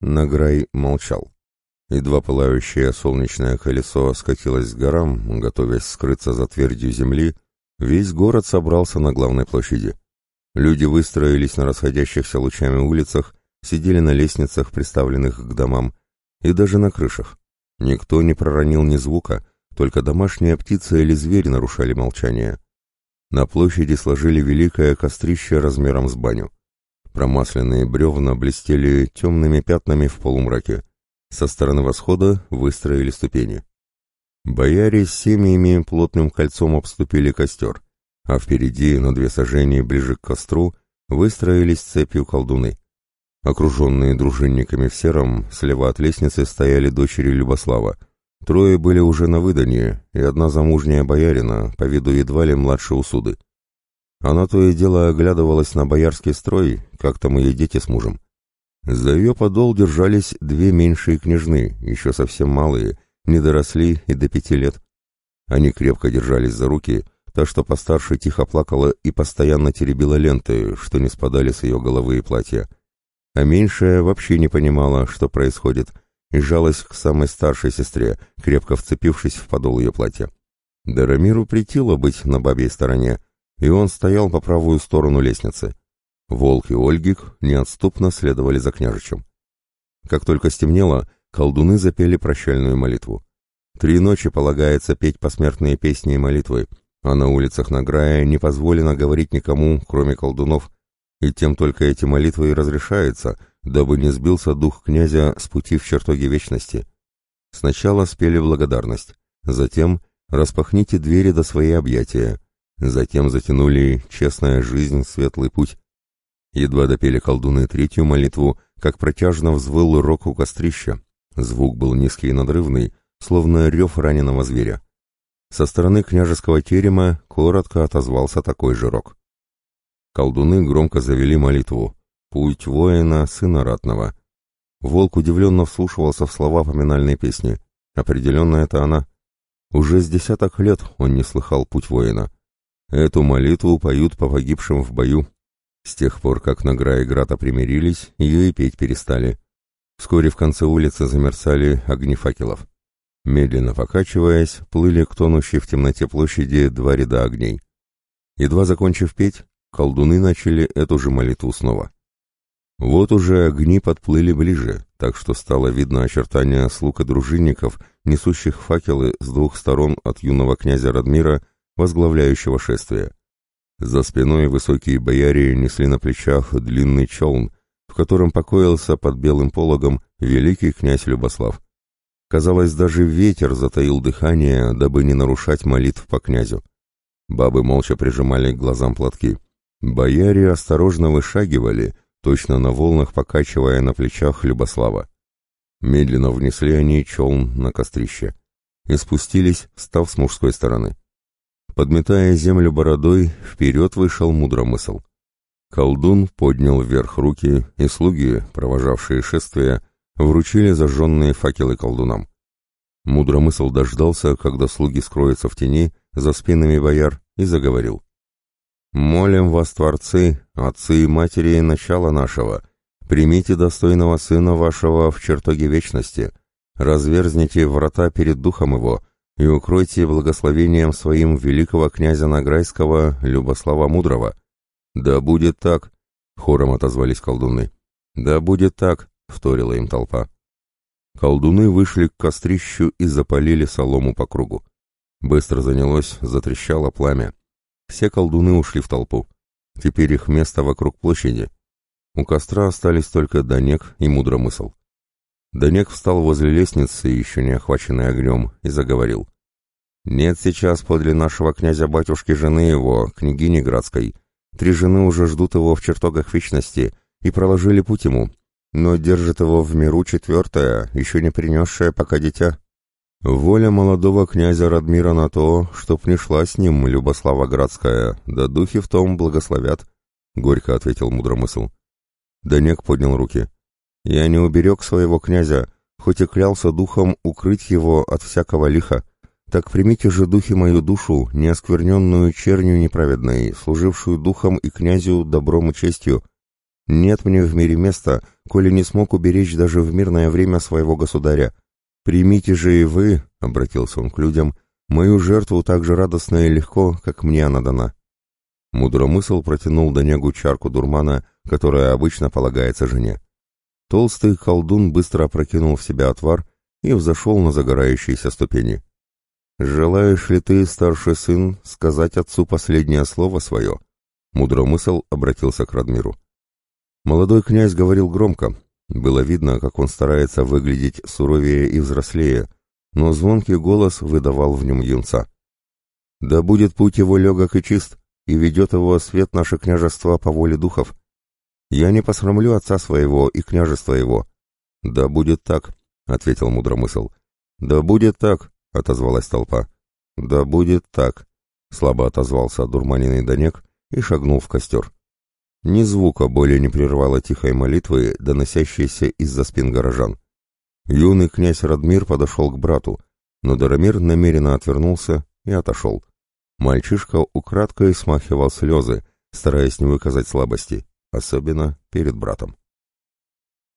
Награй молчал. Едва пылающее солнечное колесо скатилось с горам, готовясь скрыться за твердью земли, весь город собрался на главной площади. Люди выстроились на расходящихся лучами улицах, сидели на лестницах, приставленных к домам, и даже на крышах. Никто не проронил ни звука, только домашняя птица или зверь нарушали молчание. На площади сложили великое кострище размером с баню. Промасленные бревна блестели темными пятнами в полумраке. Со стороны восхода выстроили ступени. Бояре с семьями плотным кольцом обступили костер, а впереди, на две сажения ближе к костру, выстроились цепью колдуны. Окруженные дружинниками в сером, слева от лестницы стояли дочери Любослава. Трое были уже на выданье, и одна замужняя боярина, по виду едва ли младше усуды. Она то и дело оглядывалась на боярский строй, как там ее дети с мужем. За ее подол держались две меньшие княжны, еще совсем малые, не доросли и до пяти лет. Они крепко держались за руки, та, что постарше, тихо плакала и постоянно теребила ленты, что не спадали с ее головы и платья. А меньшая вообще не понимала, что происходит, и жалась к самой старшей сестре, крепко вцепившись в подол ее платья. Дарамиру притило быть на бабьей стороне, и он стоял по правую сторону лестницы. Волк и Ольгик неотступно следовали за княжичем. Как только стемнело, колдуны запели прощальную молитву. Три ночи полагается петь посмертные песни и молитвы, а на улицах Награя не позволено говорить никому, кроме колдунов, и тем только эти молитвы и разрешаются, дабы не сбился дух князя с пути в чертоги вечности. Сначала спели благодарность, затем распахните двери до своей объятия, Затем затянули «Честная жизнь, светлый путь». Едва допели колдуны третью молитву, как протяжно взвыл рок у кострища. Звук был низкий и надрывный, словно рев раненого зверя. Со стороны княжеского терема коротко отозвался такой же рок. Колдуны громко завели молитву «Путь воина, сына ратного». Волк удивленно вслушивался в слова поминальной песни. Определенно это она. Уже с десяток лет он не слыхал «Путь воина». Эту молитву поют по погибшим в бою. С тех пор, как Награ и Грата примирились, ее и петь перестали. Вскоре в конце улицы замерцали огни факелов. Медленно покачиваясь, плыли к тонущей в темноте площади два ряда огней. Едва закончив петь, колдуны начали эту же молитву снова. Вот уже огни подплыли ближе, так что стало видно очертания слуг и дружинников, несущих факелы с двух сторон от юного князя Радмира возглавляющего шествие. За спиной высокие бояре несли на плечах длинный челн, в котором покоился под белым пологом великий князь Любослав. Казалось, даже ветер затаил дыхание, дабы не нарушать молитв по князю. Бабы молча прижимали к глазам платки. Бояре осторожно вышагивали, точно на волнах покачивая на плечах Любослава. Медленно внесли они челн на кострище и спустились, став с мужской стороны. Подметая землю бородой, вперед вышел мудромысл. Колдун поднял вверх руки, и слуги, провожавшие шествие, вручили зажженные факелы колдунам. Мудромысл дождался, когда слуги скроются в тени, за спинами бояр, и заговорил. «Молим вас, творцы, отцы и матери начала нашего, примите достойного сына вашего в чертоге вечности, разверзните врата перед духом его, и укройте благословением своим великого князя Награйского Любослава Мудрого. Да будет так, хором отозвались колдуны. Да будет так, вторила им толпа. Колдуны вышли к кострищу и запалили солому по кругу. Быстро занялось, затрещало пламя. Все колдуны ушли в толпу. Теперь их место вокруг площади. У костра остались только Данек и Мудромысл. Данек встал возле лестницы, еще не охваченной огнем, и заговорил. «Нет сейчас подле нашего князя-батюшки жены его, княгини Градской. Три жены уже ждут его в чертогах вечности и проложили путь ему, но держит его в миру четвертая, еще не принесшая пока дитя. Воля молодого князя Радмира на то, чтоб не шла с ним Любослава Градская, да духи в том благословят», — горько ответил мудромысл. Данек поднял руки. Я не уберег своего князя, хоть и клялся духом укрыть его от всякого лиха. Так примите же, духи, мою душу, неоскверненную чернью неправедной, служившую духом и князю добром и честью. Нет мне в мире места, коли не смог уберечь даже в мирное время своего государя. Примите же и вы, — обратился он к людям, — мою жертву так же радостно и легко, как мне она дана. Мудромысл протянул Данягу чарку дурмана, которая обычно полагается жене. Толстый колдун быстро опрокинул в себя отвар и взошел на загорающиеся ступени. «Желаешь ли ты, старший сын, сказать отцу последнее слово свое?» Мудромысл обратился к Радмиру. Молодой князь говорил громко. Было видно, как он старается выглядеть суровее и взрослее, но звонкий голос выдавал в нем юнца. «Да будет путь его легок и чист, и ведет его свет наше княжество по воле духов. Я не посрамлю отца своего и княжества его». «Да будет так», — ответил мудромысл. «Да будет так», — отозвалась толпа. «Да будет так», — слабо отозвался дурманенный Донек и шагнул в костер. Ни звука более не прервало тихой молитвы, доносящейся из-за спин горожан. Юный князь Радмир подошел к брату, но Дарамир намеренно отвернулся и отошел. Мальчишка украдкой смахивал слезы, стараясь не выказать слабости, особенно перед братом.